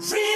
Free